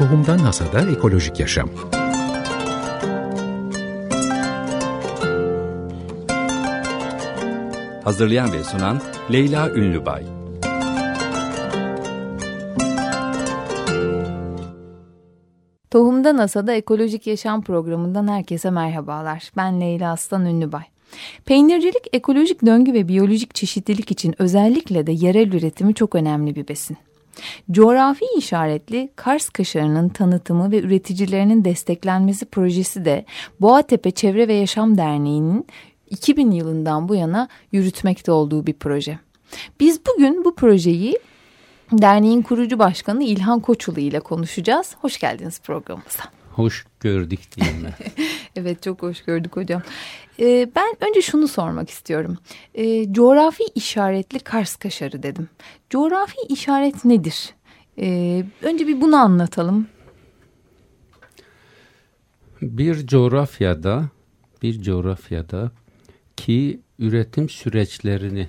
Tohumdan Hasada Ekolojik Yaşam Hazırlayan ve sunan Leyla Ünlübay Tohumda NASA'da Ekolojik Yaşam programından herkese merhabalar. Ben Leyla Aslan Ünlübay. Peynircilik ekolojik döngü ve biyolojik çeşitlilik için özellikle de yerel üretimi çok önemli bir besin. Coğrafi işaretli Kars kaşarının tanıtımı ve üreticilerinin desteklenmesi projesi de Boğatepe Çevre ve Yaşam Derneği'nin 2000 yılından bu yana yürütmekte olduğu bir proje. Biz bugün bu projeyi derneğin kurucu başkanı İlhan Koçulu ile konuşacağız. Hoş geldiniz programımıza. Hoş gördük diyeyim ben. evet çok hoş gördük hocam. Ee, ben önce şunu sormak istiyorum. Ee, coğrafi işaretli Kars kaşarı dedim. Coğrafi işaret nedir? Ee, önce bir bunu anlatalım. Bir coğrafyada, bir coğrafyada ki üretim süreçlerini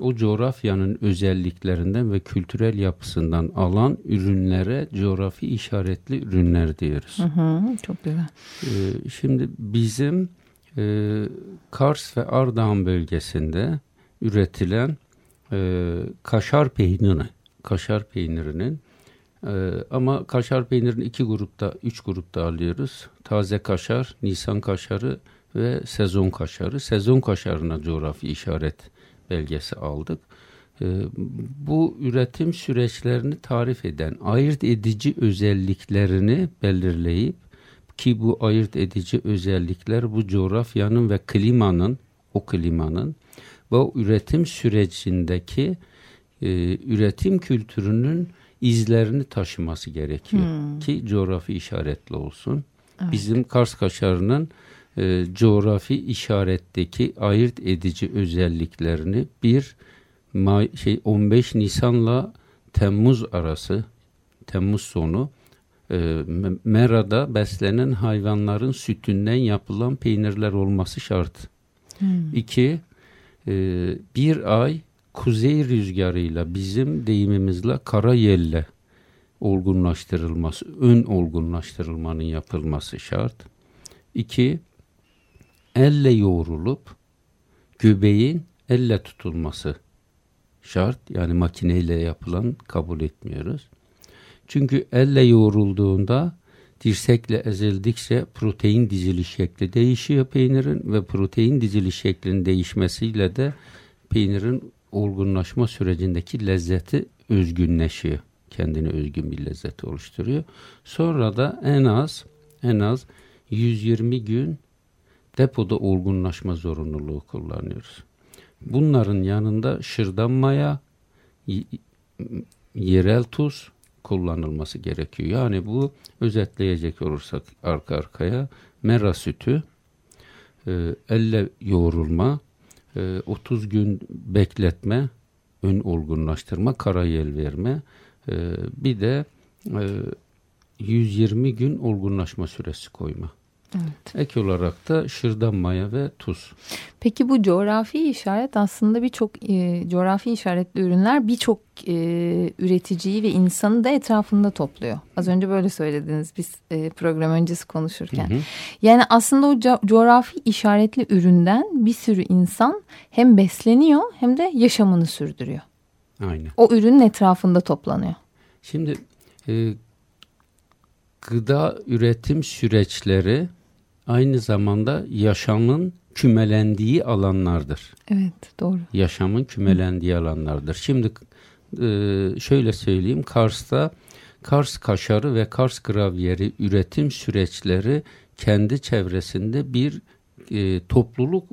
o coğrafyanın özelliklerinden ve kültürel yapısından alan ürünlere coğrafi işaretli ürünler diyoruz. Hı hı, çok güzel. Ee, şimdi bizim e, Kars ve Ardahan bölgesinde üretilen e, kaşar peyniri, kaşar peynirinin e, ama kaşar peynirini iki grupta, üç grupta alıyoruz. Taze kaşar, Nisan kaşarı ve sezon kaşarı. Sezon kaşarına coğrafi işaret belgesi aldık. E, bu üretim süreçlerini tarif eden, ayırt edici özelliklerini belirleyip ki bu ayırt edici özellikler bu coğrafyanın ve klimanın, o klimanın ve o üretim sürecindeki e, üretim kültürünün izlerini taşıması gerekiyor hmm. ki coğrafi işaretli olsun. Evet. Bizim Kars kaşarının e, coğrafi işaretteki ayırt edici özelliklerini bir şey 15 Nisan'la Temmuz arası Temmuz sonu e, merada beslenen hayvanların sütünden yapılan peynirler olması şart. Hmm. İki, e, bir ay kuzey rüzgarıyla bizim deyimimizle kara yelle olgunlaştırılması, ön olgunlaştırılmanın yapılması şart. İki, elle yoğrulup göbeğin elle tutulması şart. Yani makineyle yapılan kabul etmiyoruz. Çünkü elle yoğrulduğunda dirsekle ezildikçe protein diziliş şekli değişiyor peynirin ve protein diziliş şeklinin değişmesiyle de peynirin olgunlaşma sürecindeki lezzeti özgünleşiyor. Kendine özgün bir lezzeti oluşturuyor. Sonra da en az en az 120 gün depoda olgunlaşma zorunluluğu kullanıyoruz. Bunların yanında şırdan maya, yerel tuz kullanılması gerekiyor. Yani bu özetleyecek olursak arka arkaya mera sütü, e, elle yoğrulma, e, 30 gün bekletme, ön olgunlaştırma, karayel verme, e, bir de e, 120 gün olgunlaşma süresi koyma. Evet. Ek olarak da şırdan maya ve tuz. Peki bu coğrafi işaret aslında birçok e, coğrafi işaretli ürünler birçok e, üreticiyi ve insanı da etrafında topluyor. Az önce böyle söylediniz biz e, program öncesi konuşurken. Hı hı. Yani aslında o co coğrafi işaretli üründen bir sürü insan hem besleniyor hem de yaşamını sürdürüyor. Aynen. O ürünün etrafında toplanıyor. Şimdi e, gıda üretim süreçleri aynı zamanda yaşamın kümelendiği alanlardır. Evet doğru. Yaşamın kümelendiği alanlardır. Şimdi e, şöyle söyleyeyim Kars'ta Kars kaşarı ve Kars gravyeri üretim süreçleri kendi çevresinde bir e, topluluk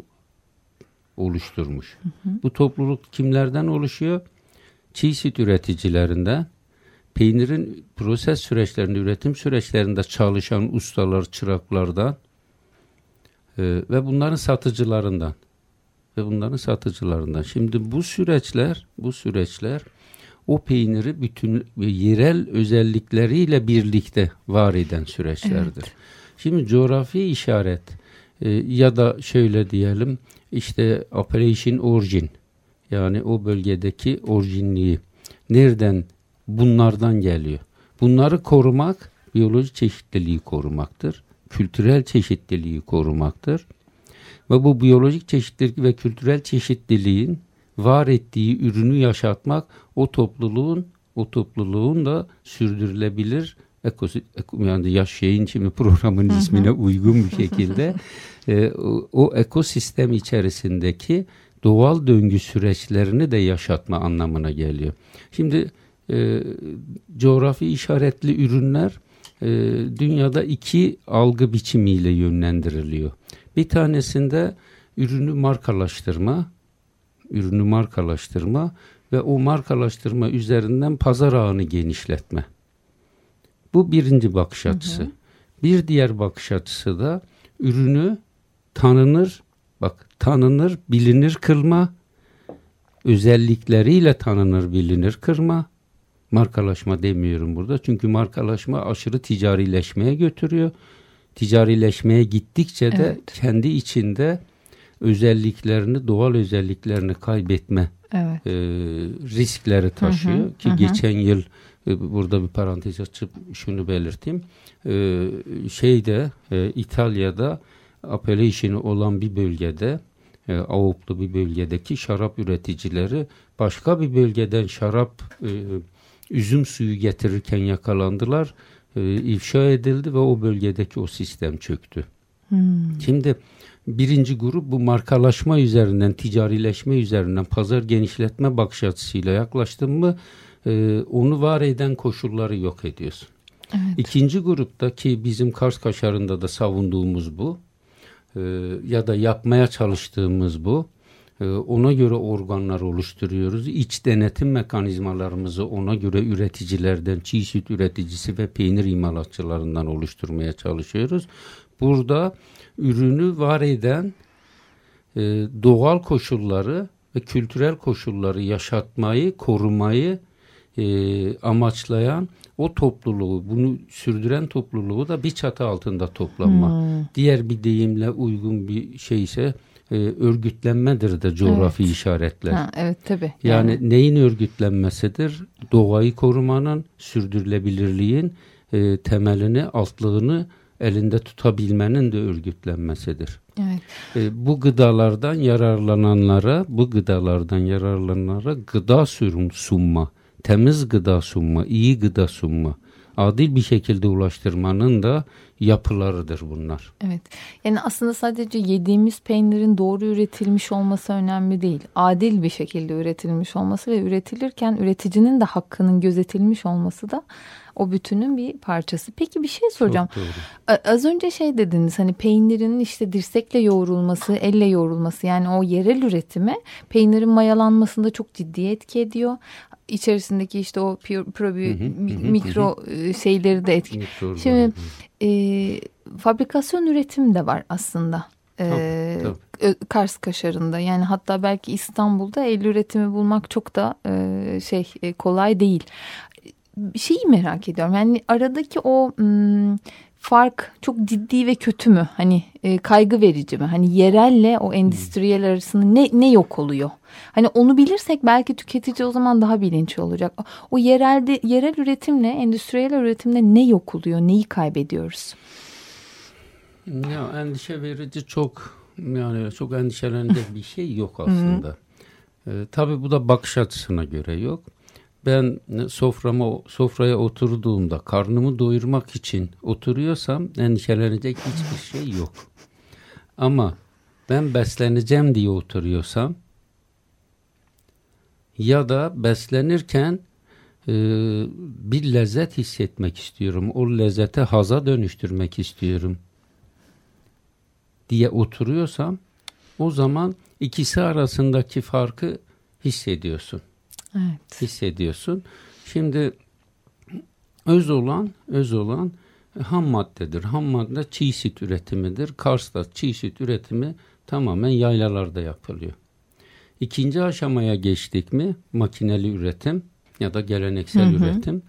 oluşturmuş. Hı hı. Bu topluluk kimlerden oluşuyor? Çiğ süt üreticilerinden, peynirin proses süreçlerinde, üretim süreçlerinde çalışan ustalar, çıraklardan, e, ve bunların satıcılarından ve bunların satıcılarından. Şimdi bu süreçler, bu süreçler o peyniri bütün yerel özellikleriyle birlikte var eden süreçlerdir. Evet. Şimdi coğrafi işaret e, ya da şöyle diyelim işte operation origin yani o bölgedeki orijinliği nereden bunlardan geliyor. Bunları korumak biyolojik çeşitliliği korumaktır. Kültürel çeşitliliği korumaktır. Ve bu biyolojik çeşitlilik ve kültürel çeşitliliğin var ettiği ürünü yaşatmak o topluluğun o topluluğun da sürdürülebilir ekosi, yani yaşayın şimdi programın ismine uygun bir şekilde e, o, o ekosistem içerisindeki doğal döngü süreçlerini de yaşatma anlamına geliyor. Şimdi e, coğrafi işaretli ürünler e, dünyada iki algı biçimiyle yönlendiriliyor. Bir tanesinde ürünü markalaştırma, ürünü markalaştırma ve o markalaştırma üzerinden pazar ağını genişletme. Bu birinci bakış açısı. Hı hı. Bir diğer bakış açısı da ürünü tanınır, bak tanınır, bilinir kılma, özellikleriyle tanınır, bilinir kırma. Markalaşma demiyorum burada. Çünkü markalaşma aşırı ticarileşmeye götürüyor. Ticarileşmeye gittikçe de evet. kendi içinde özelliklerini, doğal özelliklerini kaybetme evet. e, riskleri taşıyor. Hı hı, Ki hı. geçen yıl e, burada bir parantez açıp şunu belirteyim. E, şeyde e, İtalya'da Appalachian olan bir bölgede e, Avuplu bir bölgedeki şarap üreticileri başka bir bölgeden şarap e, üzüm suyu getirirken yakalandılar. E, ifşa edildi ve o bölgedeki o sistem çöktü. Hmm. Şimdi birinci grup bu markalaşma üzerinden, ticarileşme üzerinden, pazar genişletme bakış açısıyla yaklaştın mı e, onu var eden koşulları yok ediyorsun. Evet. İkinci grupta ki bizim Kars Kaşarı'nda da savunduğumuz bu e, ya da yapmaya çalıştığımız bu. E, ona göre organlar oluşturuyoruz. İç denetim mekanizmalarımızı ona göre üreticilerden, çiğ süt üreticisi ve peynir imalatçılarından oluşturmaya çalışıyoruz. Burada ürünü var eden e, doğal koşulları ve kültürel koşulları yaşatmayı, korumayı e, amaçlayan o topluluğu, bunu sürdüren topluluğu da bir çatı altında toplanma. Hmm. Diğer bir deyimle uygun bir şey ise e, örgütlenmedir de coğrafi evet. işaretler. Ha, evet tabi. Yani, yani neyin örgütlenmesidir? Doğayı korumanın, sürdürülebilirliğin e, temelini, altlığını elinde tutabilmenin de örgütlenmesidir. Evet. E, bu gıdalardan yararlananlara, bu gıdalardan yararlananlara gıda sürüm sunma temiz gıda sunma, iyi gıda sunma, adil bir şekilde ulaştırmanın da yapılarıdır bunlar. Evet. Yani aslında sadece yediğimiz peynirin doğru üretilmiş olması önemli değil. Adil bir şekilde üretilmiş olması ve üretilirken üreticinin de hakkının gözetilmiş olması da o bütünün bir parçası. Peki bir şey soracağım. Az önce şey dediniz hani peynirin işte dirsekle yoğrulması, elle yoğrulması yani o yerel üretimi peynirin mayalanmasında çok ciddi etki ediyor içerisindeki işte o probi mikro e, şeyleri de etki. Şimdi e, fabrikasyon üretim de var aslında. E, tabii, Kars kaşarında yani hatta belki İstanbul'da el üretimi bulmak çok da e, şey e, kolay değil. Şeyi merak ediyorum yani aradaki o fark çok ciddi ve kötü mü? Hani e, kaygı verici mi? Hani yerelle o endüstriyel arasında ne ne yok oluyor? Hani onu bilirsek belki tüketici o zaman daha bilinçli olacak. O yerelde yerel üretimle endüstriyel üretimle ne yok oluyor? Neyi kaybediyoruz? Ya endişe verici çok yani çok endişelenecek bir şey yok aslında. ee, tabii bu da bakış açısına göre yok ben soframa sofraya oturduğumda karnımı doyurmak için oturuyorsam endişelenecek hiçbir şey yok. Ama ben besleneceğim diye oturuyorsam ya da beslenirken e, bir lezzet hissetmek istiyorum. O lezzete haza dönüştürmek istiyorum diye oturuyorsam o zaman ikisi arasındaki farkı hissediyorsun evet. hissediyorsun. Şimdi öz olan, öz olan ham maddedir. Ham madde çiğ süt üretimidir. Kars'ta çiğ süt üretimi tamamen yaylalarda yapılıyor. İkinci aşamaya geçtik mi makineli üretim ya da geleneksel hı hı. üretim.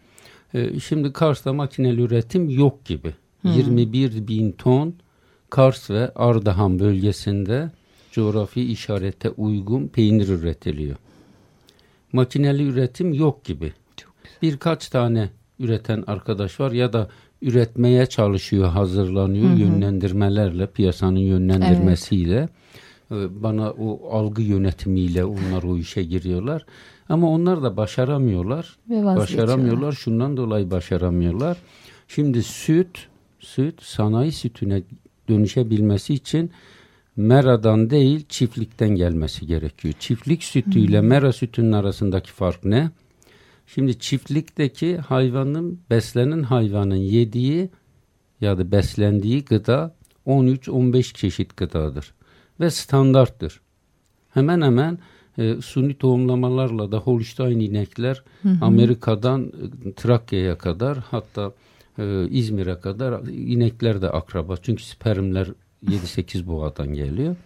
Ee, şimdi Kars'ta makineli üretim yok gibi. Hı. 21 bin ton Kars ve Ardahan bölgesinde coğrafi işarete uygun peynir üretiliyor makineli üretim yok gibi. Birkaç tane üreten arkadaş var ya da üretmeye çalışıyor, hazırlanıyor hı hı. yönlendirmelerle, piyasanın yönlendirmesiyle. Evet. Bana o algı yönetimiyle onlar o işe giriyorlar. Ama onlar da başaramıyorlar. Başaramıyorlar. Şundan dolayı başaramıyorlar. Şimdi süt, süt sanayi sütüne dönüşebilmesi için meradan değil çiftlikten gelmesi gerekiyor. Çiftlik sütüyle hmm. mera sütünün arasındaki fark ne? Şimdi çiftlikteki hayvanın beslenen hayvanın yediği ya da beslendiği gıda 13-15 çeşit gıdadır ve standarttır. Hemen hemen e, suni tohumlamalarla da Holstein inekler hı hı. Amerika'dan e, Trakya'ya kadar hatta e, İzmir'e kadar inekler de akraba. Çünkü spermler 7-8 boğadan geliyor.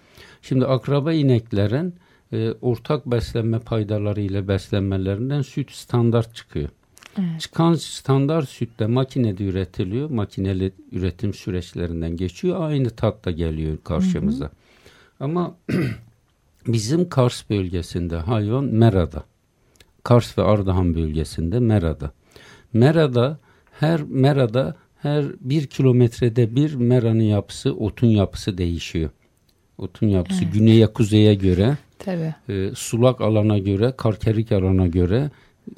Şimdi akraba ineklerin e, ortak beslenme paydalarıyla beslenmelerinden süt standart çıkıyor. Evet. Çıkan standart süt de makinede üretiliyor. Makineli üretim süreçlerinden geçiyor. Aynı tat da geliyor karşımıza. Hı hı. Ama bizim Kars bölgesinde hayvan Mera'da. Kars ve Ardahan bölgesinde Mera'da. Mera'da her Mera'da her bir kilometrede bir Mera'nın yapısı, otun yapısı değişiyor. Otun yapısı evet. güneye kuzeye göre, Tabii. E, sulak alana göre, karkerik alana göre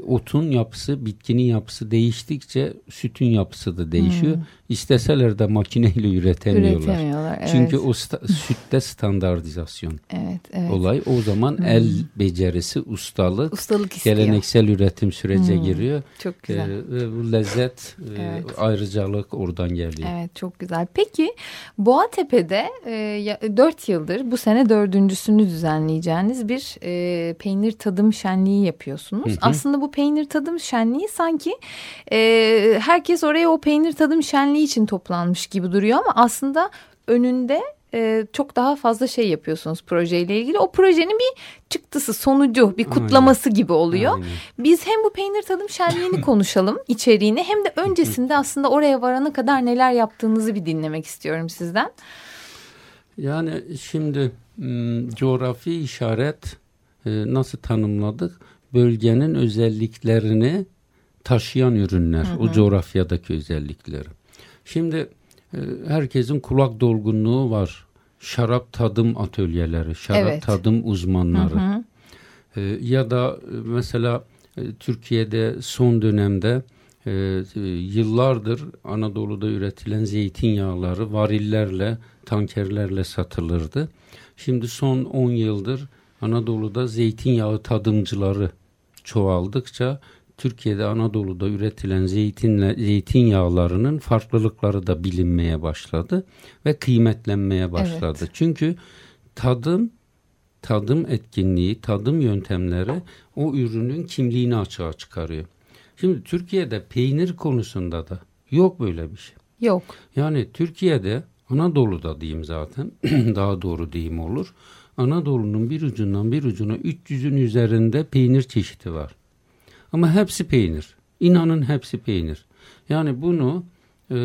otun yapısı, bitkinin yapısı değiştikçe sütün yapısı da değişiyor. Hmm. İsteseler de makineyle üretemiyorlar. Üretemiyorlar evet. Çünkü o sta sütte standartizasyon evet, evet. olay. O zaman hmm. el becerisi, ustalık, Ustalık istiyor. geleneksel üretim sürece hmm. giriyor. Çok güzel. Ee, bu lezzet, e, evet. e, ayrıcalık oradan geliyor. Evet çok güzel. Peki Boğatepe'de e, 4 yıldır bu sene dördüncüsünü düzenleyeceğiniz bir e, peynir tadım şenliği yapıyorsunuz. Hı hı. Aslında bu peynir tadım şenliği sanki e, herkes oraya o peynir tadım şenliği için toplanmış gibi duruyor ama aslında önünde e, çok daha fazla şey yapıyorsunuz projeyle ilgili. O projenin bir çıktısı, sonucu, bir kutlaması Aynen. gibi oluyor. Aynen. Biz hem bu peynir tadım şenliğini konuşalım, içeriğini hem de öncesinde aslında oraya varana kadar neler yaptığınızı bir dinlemek istiyorum sizden. Yani şimdi coğrafi işaret nasıl tanımladık? Bölgenin özelliklerini taşıyan ürünler, hı hı. o coğrafyadaki özellikleri. Şimdi e, herkesin kulak dolgunluğu var. Şarap tadım atölyeleri, şarap evet. tadım uzmanları. Hı hı. E, ya da e, mesela Türkiye'de son dönemde yıllardır Anadolu'da üretilen zeytinyağları varillerle, tankerlerle satılırdı. Şimdi son 10 yıldır Anadolu'da zeytinyağı tadımcıları çoğaldıkça Türkiye'de Anadolu'da üretilen zeytinle, zeytinyağlarının farklılıkları da bilinmeye başladı ve kıymetlenmeye başladı. Evet. Çünkü tadım tadım etkinliği, tadım yöntemleri o ürünün kimliğini açığa çıkarıyor. Şimdi Türkiye'de peynir konusunda da yok böyle bir şey. Yok. Yani Türkiye'de Anadolu'da diyeyim zaten daha doğru diyeyim olur. Anadolu'nun bir ucundan bir ucuna 300'ün üzerinde peynir çeşidi var. Ama hepsi peynir. İnanın hepsi peynir. Yani bunu e,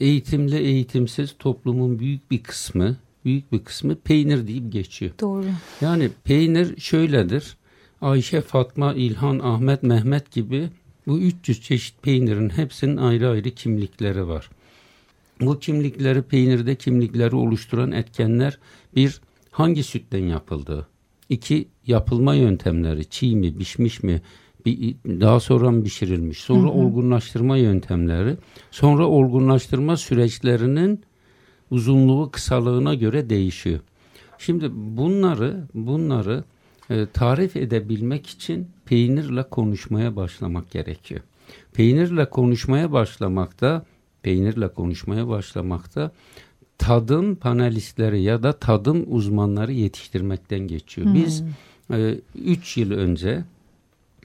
eğitimli eğitimsiz toplumun büyük bir kısmı büyük bir kısmı peynir deyip geçiyor. Doğru. Yani peynir şöyledir. Ayşe, Fatma, İlhan, Ahmet, Mehmet gibi bu 300 çeşit peynirin hepsinin ayrı ayrı kimlikleri var. Bu kimlikleri peynirde kimlikleri oluşturan etkenler bir hangi sütten yapıldığı, iki yapılma yöntemleri çiğ mi, pişmiş mi, daha sonra mı pişirilmiş, sonra hı hı. olgunlaştırma yöntemleri, sonra olgunlaştırma süreçlerinin uzunluğu kısalığına göre değişiyor. Şimdi bunları bunları e, tarif edebilmek için peynirle konuşmaya başlamak gerekiyor. Peynirle konuşmaya başlamakta, peynirle konuşmaya başlamakta tadım panelistleri ya da tadım uzmanları yetiştirmekten geçiyor. Hmm. Biz 3 e, yıl önce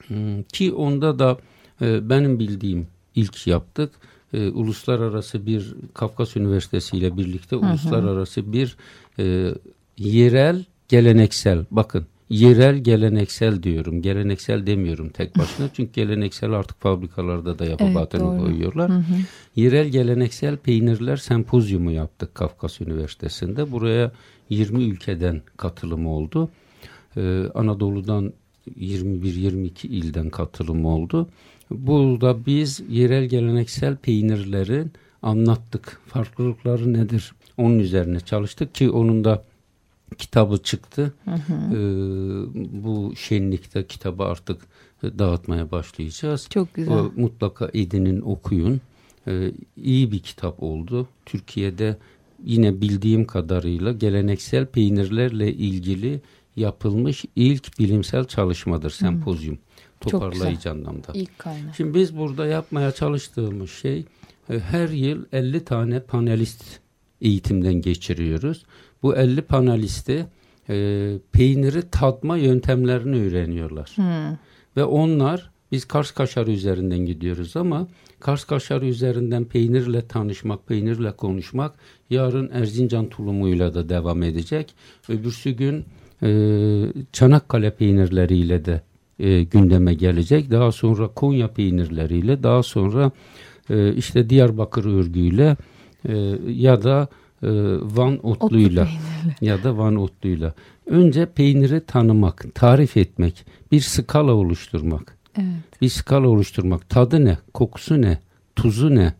hmm, ki onda da e, benim bildiğim ilk yaptık. E, uluslararası bir Kafkas Üniversitesi ile birlikte hı hı. uluslararası bir e, yerel geleneksel bakın yerel geleneksel diyorum. Geleneksel demiyorum tek başına. Çünkü geleneksel artık fabrikalarda da yapıp evet, koyuyorlar. Hı hı. Yerel geleneksel peynirler sempozyumu yaptık Kafkas Üniversitesi'nde. Buraya 20 ülkeden katılım oldu. Ee, Anadolu'dan 21-22 ilden katılım oldu. Burada biz yerel geleneksel peynirlerin anlattık. Farklılıkları nedir? Onun üzerine çalıştık ki onun da kitabı çıktı. Hı hı. Ee, bu şenlikte kitabı artık dağıtmaya başlayacağız. Çok güzel. O, mutlaka edinin okuyun. Ee, iyi bir kitap oldu. Türkiye'de yine bildiğim kadarıyla geleneksel peynirlerle ilgili yapılmış ilk bilimsel çalışmadır sempozyum. Hmm. Toparlayıcı anlamda. İlk kaynak. Şimdi biz burada yapmaya çalıştığımız şey e, her yıl 50 tane panelist eğitimden geçiriyoruz. Bu 50 panelisti e, peyniri tatma yöntemlerini öğreniyorlar. Hmm. Ve onlar biz Kars kaşarı üzerinden gidiyoruz ama Kars kaşarı üzerinden peynirle tanışmak, peynirle konuşmak yarın Erzincan tulumuyla da devam edecek. Öbürsü gün e, Çanakkale peynirleriyle de e, gündeme gelecek. Daha sonra Konya peynirleriyle, daha sonra e, işte Diyarbakır örgüyle e, ya da Van otluyla Otlu ya da Van otluyla. Önce peyniri tanımak, tarif etmek, bir skala oluşturmak. Evet. Bir skala oluşturmak. Tadı ne? Kokusu ne? Tuzu ne?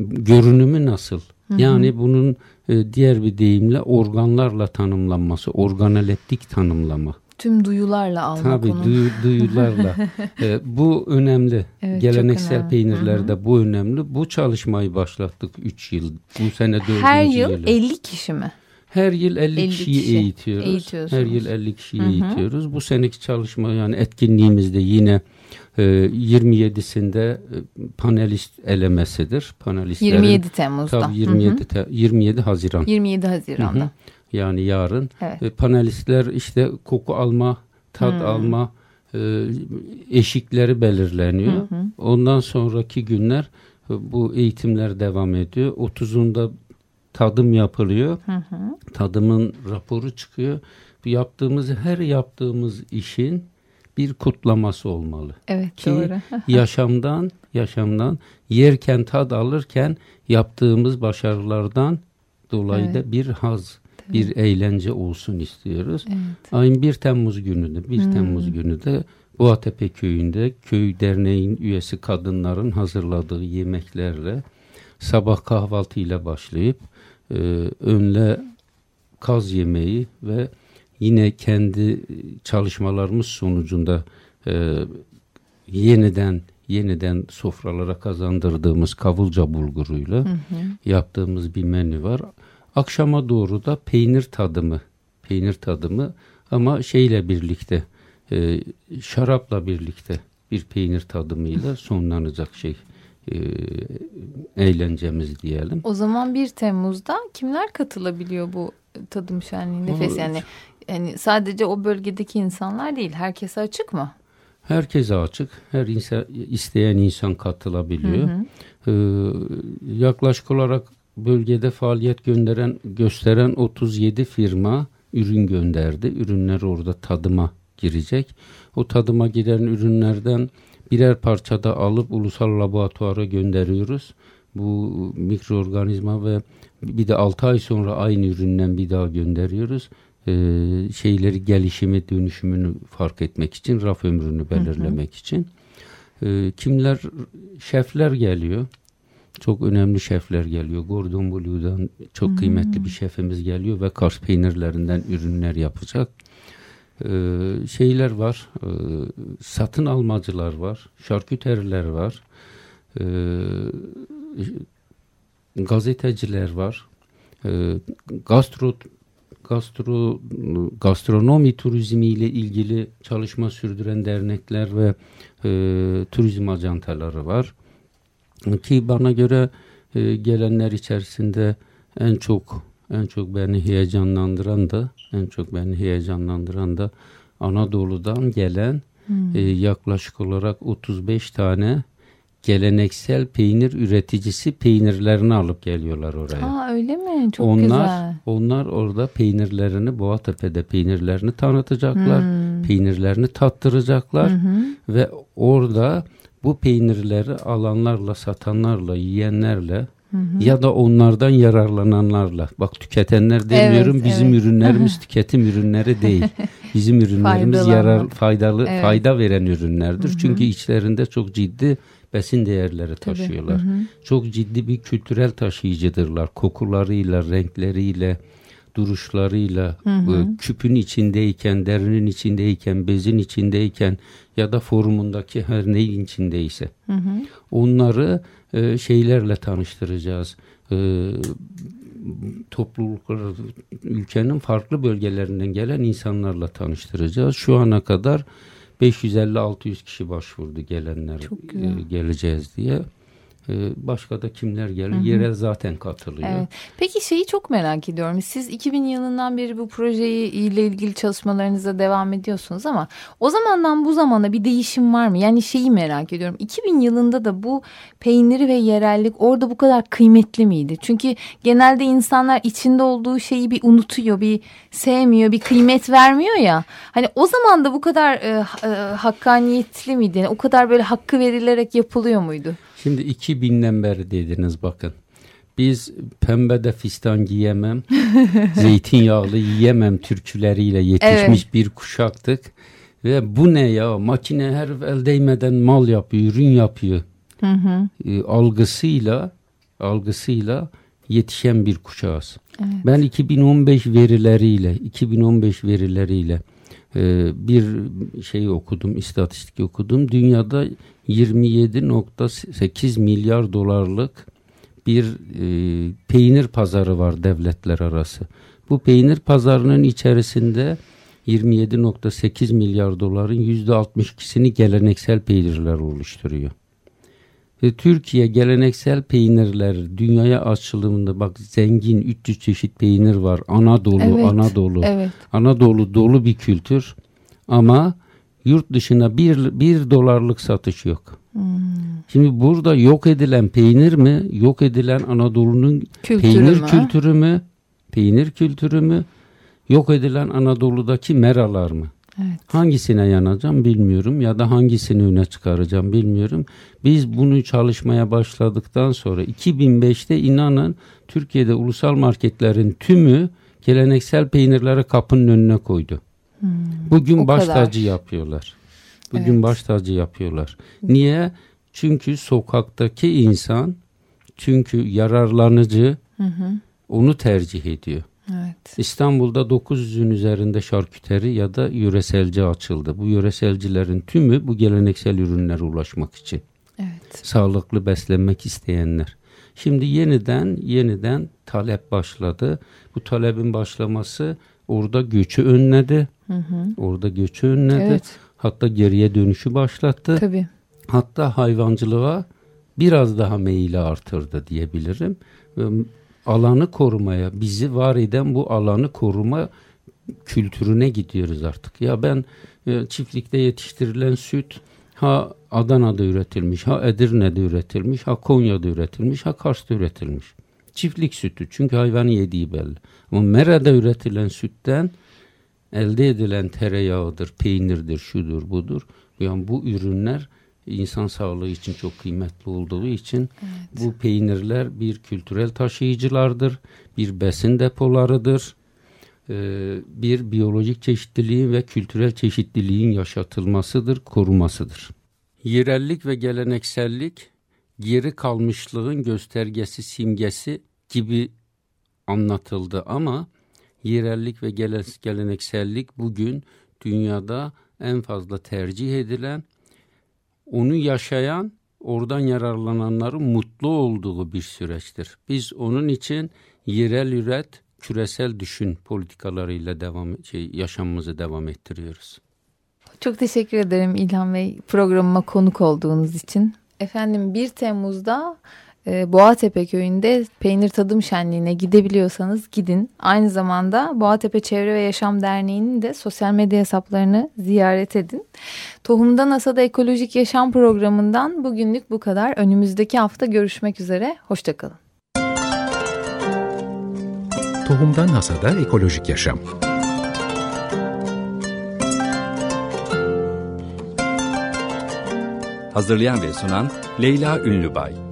Görünümü nasıl? Hı hı. Yani bunun e, diğer bir deyimle organlarla tanımlanması, organoleptik tanımlama. Tüm duyularla almak Tabii onu. Duyu, duyularla. e, bu önemli. Evet, Geleneksel önemli. peynirlerde Hı-hı. bu önemli. Bu çalışmayı başlattık 3 yıl. Bu sene 4. Her yıl yılı. 50 kişi mi? Her yıl 50, 50 kişiyi kişi eğitiyoruz. Her yıl 50 kişiyi Hı-hı. eğitiyoruz. Bu seneki çalışma yani etkinliğimizde yine 27'sinde ee, e, panelist elemesidir. Panelistlerin, 27 Temmuz'da. Tabii 27, te, 27 Haziran. 27 Haziran'da. Hı hı. Yani yarın. Evet. E, panelistler işte koku alma, tat hmm. alma e, eşikleri belirleniyor. Hı hı. Ondan sonraki günler bu eğitimler devam ediyor. 30'unda tadım yapılıyor. Hı hı. Tadımın raporu çıkıyor. Bu yaptığımız her yaptığımız işin bir kutlaması olmalı. Evet Ki doğru. yaşamdan yaşamdan yerken tad alırken yaptığımız başarılardan dolayı evet. da bir haz, Tabii. bir eğlence olsun istiyoruz. Evet. Ayın 1 Temmuz günü de 1 hmm. Temmuz günü de Boğatepe köyünde köy derneğin üyesi kadınların hazırladığı yemeklerle sabah kahvaltıyla başlayıp e, önle kaz yemeği ve yine kendi çalışmalarımız sonucunda e, yeniden yeniden sofralara kazandırdığımız kavulca bulguruyla hı hı. yaptığımız bir menü var. Akşama doğru da peynir tadımı, peynir tadımı ama şeyle birlikte, e, şarapla birlikte bir peynir tadımıyla sonlanacak şey e, eğlencemiz diyelim. O zaman 1 Temmuz'da kimler katılabiliyor bu tadım şenliğinde? Nefes yani yani sadece o bölgedeki insanlar değil, herkese açık mı? Herkese açık. Her insan, isteyen insan katılabiliyor. Hı hı. Ee, yaklaşık olarak bölgede faaliyet gönderen gösteren 37 firma ürün gönderdi. Ürünler orada tadıma girecek. O tadıma giren ürünlerden birer parçada alıp ulusal laboratuvara gönderiyoruz. Bu mikroorganizma ve bir de 6 ay sonra aynı üründen bir daha gönderiyoruz e, şeyleri gelişimi dönüşümünü fark etmek için raf ömrünü belirlemek hı hı. için e, kimler şefler geliyor çok önemli şefler geliyor Gordon Blue'dan çok hı. kıymetli bir şefimiz geliyor ve Kars peynirlerinden ürünler yapacak e, şeyler var e, satın almacılar var şarküteriler var e, gazeteciler var e, gastro gastro gastronomi turizmi ile ilgili çalışma sürdüren dernekler ve e, turizm ajantaları var. Ki bana göre e, gelenler içerisinde en çok en çok beni heyecanlandıran da en çok beni heyecanlandıran da Anadolu'dan gelen hmm. e, yaklaşık olarak 35 tane geleneksel peynir üreticisi peynirlerini alıp geliyorlar oraya. Aa öyle mi? Çok onlar, güzel. Onlar orada peynirlerini Boğatepe'de peynirlerini tanıtacaklar. Hmm. Peynirlerini tattıracaklar. Hmm. Ve orada bu peynirleri alanlarla, satanlarla, yiyenlerle hı. ya da onlardan yararlananlarla. Bak tüketenler demiyorum Evet, bizim evet. ürünlerimiz tüketim ürünleri değil. Bizim ürünlerimiz yarar faydalı Evet. fayda veren ürünlerdir. Çünkü içlerinde çok ciddi besin değerleri taşıyorlar. Çok ciddi bir kültürel taşıyıcıdırlar. Kokularıyla, renkleriyle, duruşlarıyla, bu küpün içindeyken, derinin içindeyken, bezin içindeyken ya da formundaki her neyin içindeyse. Onları e, şeylerle tanıştıracağız. E, topluluklar, ülkenin farklı bölgelerinden gelen insanlarla tanıştıracağız. Şu ana kadar 550-600 kişi başvurdu gelenler e, geleceğiz diye. E, başka da kimler gelir? Yerel zaten katılıyor. Evet. Peki şeyi çok merak ediyorum. Siz 2000 yılından beri bu projeyi ile ilgili çalışmalarınıza devam ediyorsunuz ama o zamandan bu zamana bir değişim var mı? Yani şeyi merak ediyorum. 2000 yılında da bu peyniri ve yerellik orada bu kadar kıymetli miydi? Çünkü genelde insanlar içinde olduğu şeyi bir unutuyor, bir sevmiyor, bir kıymet vermiyor ya. Hani o zaman da bu kadar e, e, hakkaniyetli miydi? Yani o kadar böyle hakkı verilerek yapılıyor muydu? Şimdi 2000'den beri dediniz bakın. Biz pembe de fistan giyemem, zeytinyağlı yiyemem türküleriyle yetişmiş bir kuşaktık. Ve bu ne ya makine her el değmeden mal yapıyor, ürün yapıyor. E, algısıyla algısıyla yetişen bir kuşağız. Ben 2015 verileriyle 2015 verileriyle e, bir şey okudum, istatistik okudum. Dünyada 27.8 milyar dolarlık bir e, peynir pazarı var devletler arası. Bu peynir pazarının içerisinde 27.8 milyar doların %62'sini geleneksel peynirler oluşturuyor. Ve Türkiye geleneksel peynirler dünyaya açılımında bak zengin 300 çeşit peynir var. Anadolu, Evet, Anadolu. evet. Anadolu dolu bir kültür ama yurt dışına bir, bir dolarlık satış yok. Hmm. Şimdi burada yok edilen peynir mi? Yok edilen Anadolu'nun peynir mü? kültürü mü? Peynir kültürü mü? Yok edilen Anadolu'daki meralar mı? Evet. Hangisine yanacağım bilmiyorum ya da hangisini öne çıkaracağım bilmiyorum. Biz bunu çalışmaya başladıktan sonra 2005'te inanın Türkiye'de ulusal marketlerin tümü geleneksel peynirleri kapının önüne koydu. Bugün o baş kadar. tacı yapıyorlar. Bugün Evet. baş tacı yapıyorlar. Niye? Çünkü sokaktaki insan çünkü yararlanıcı onu tercih ediyor. Evet. İstanbul'da 900'ün üzerinde şarküteri ya da yöreselci açıldı. Bu yöreselcilerin tümü bu geleneksel ürünlere ulaşmak için. Evet. Sağlıklı beslenmek isteyenler. Şimdi yeniden yeniden talep başladı. Bu talebin başlaması orada göçü önledi. Orada göçü önledi. Evet. Hatta geriye dönüşü başlattı. Tabii. Hatta hayvancılığa biraz daha meyili artırdı diyebilirim. Alanı korumaya, bizi var eden bu alanı koruma kültürüne gidiyoruz artık. Ya ben e, çiftlikte yetiştirilen süt ha Adana'da üretilmiş, ha Edirne'de üretilmiş, ha Konya'da üretilmiş, ha Kars'ta üretilmiş. Çiftlik sütü çünkü hayvanın yediği belli. Ama Mera'da üretilen sütten elde edilen tereyağıdır, peynirdir, şudur budur. Yani bu ürünler insan sağlığı için çok kıymetli olduğu için bu peynirler bir kültürel taşıyıcılardır, bir besin depolarıdır, ee, bir biyolojik çeşitliliğin ve kültürel çeşitliliğin yaşatılmasıdır, korumasıdır. Yerellik ve geleneksellik geri kalmışlığın göstergesi, simgesi gibi anlatıldı ama yerellik ve gele- geleneksellik bugün dünyada en fazla tercih edilen, onu yaşayan, oradan yararlananların mutlu olduğu bir süreçtir. Biz onun için yerel üret, küresel düşün politikalarıyla devam şey, yaşamımızı devam ettiriyoruz. Çok teşekkür ederim İlhan Bey programıma konuk olduğunuz için. Efendim 1 Temmuz'da Boğatepe köyünde peynir tadım şenliğine gidebiliyorsanız gidin. Aynı zamanda Boğatepe Çevre ve Yaşam Derneği'nin de sosyal medya hesaplarını ziyaret edin. Tohumda NASA'da Ekolojik Yaşam programından bugünlük bu kadar. Önümüzdeki hafta görüşmek üzere. Hoşçakalın. Tohumdan Hasada Ekolojik Yaşam Hazırlayan ve sunan Leyla Ünlübay.